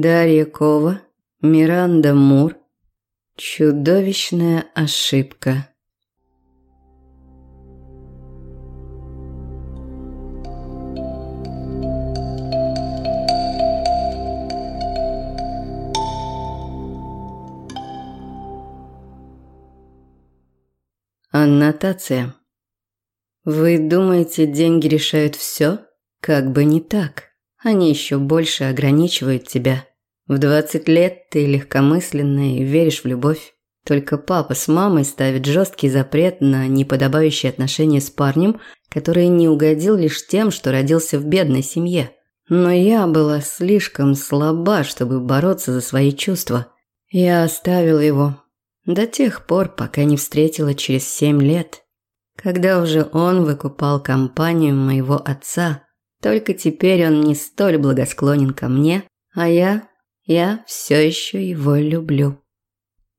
Дарья Кова, Миранда Мур. Чудовищная ошибка. Аннотация. Вы думаете, деньги решают все? Как бы не так. Они еще больше ограничивают тебя. В 20 лет ты легкомысленная и веришь в любовь. Только папа с мамой ставят жесткий запрет на неподобающие отношения с парнем, который не угодил лишь тем, что родился в бедной семье. Но я была слишком слаба, чтобы бороться за свои чувства. Я оставила его, до тех пор, пока не встретила через семь лет, когда уже он выкупал компанию моего отца. Только теперь он не столь благосклонен ко мне, а я, я все еще его люблю.